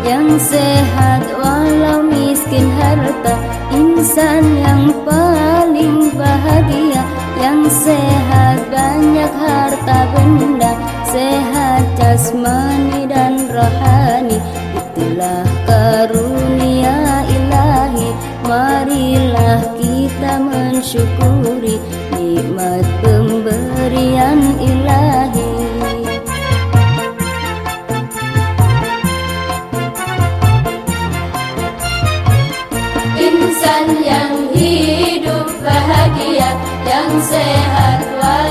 Yang sehat walau miskin harta Insan yang paling bahagia. Yang sehat banyak harta benda Sehat jasmani dan rohani. Itulah karunia ilahi Marilah kita mensyukuri yang hidup bahagia Yang sehat walau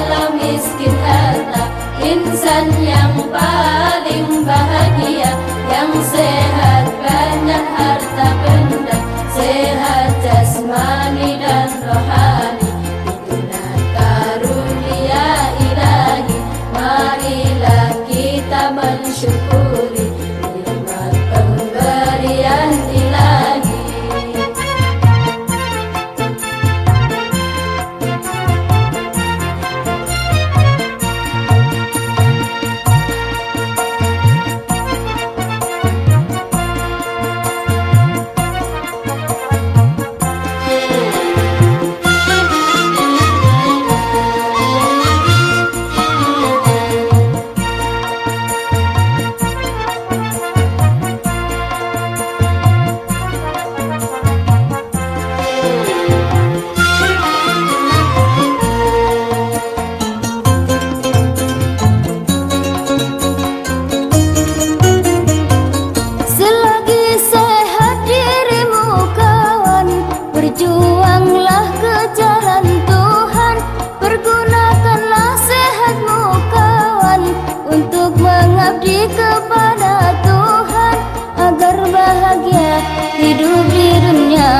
kepada Tuhan Agar bahagia hidup di dunia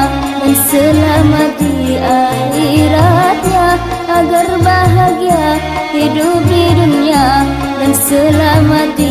Dan selamat di akhiratnya. Agar bahagia hidup di dunia Dan selamat di